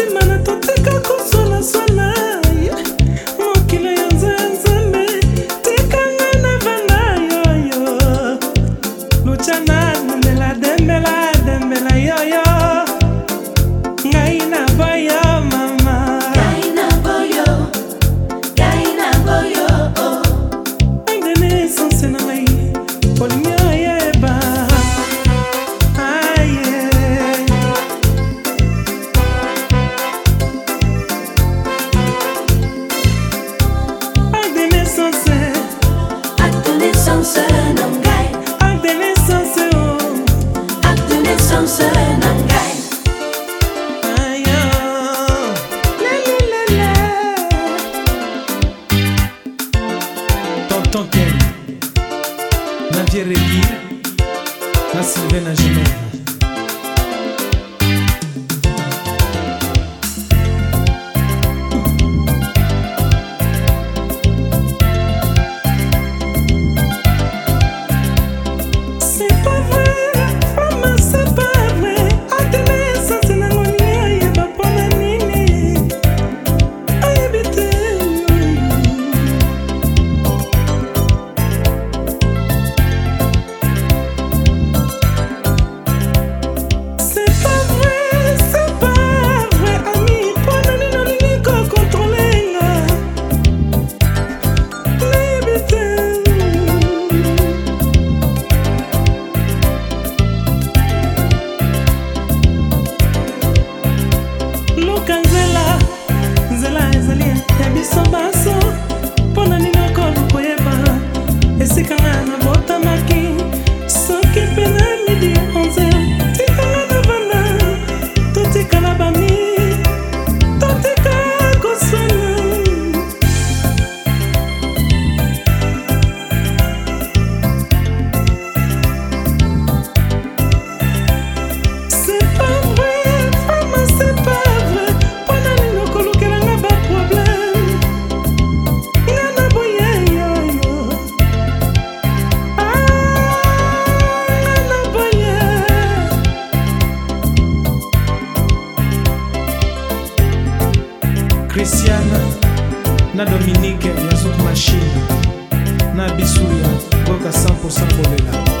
nsima na toteka kosolaswala Nasce vê na gimana kristiane na dominike ya zouk machine na bisu ya boka 100 kolela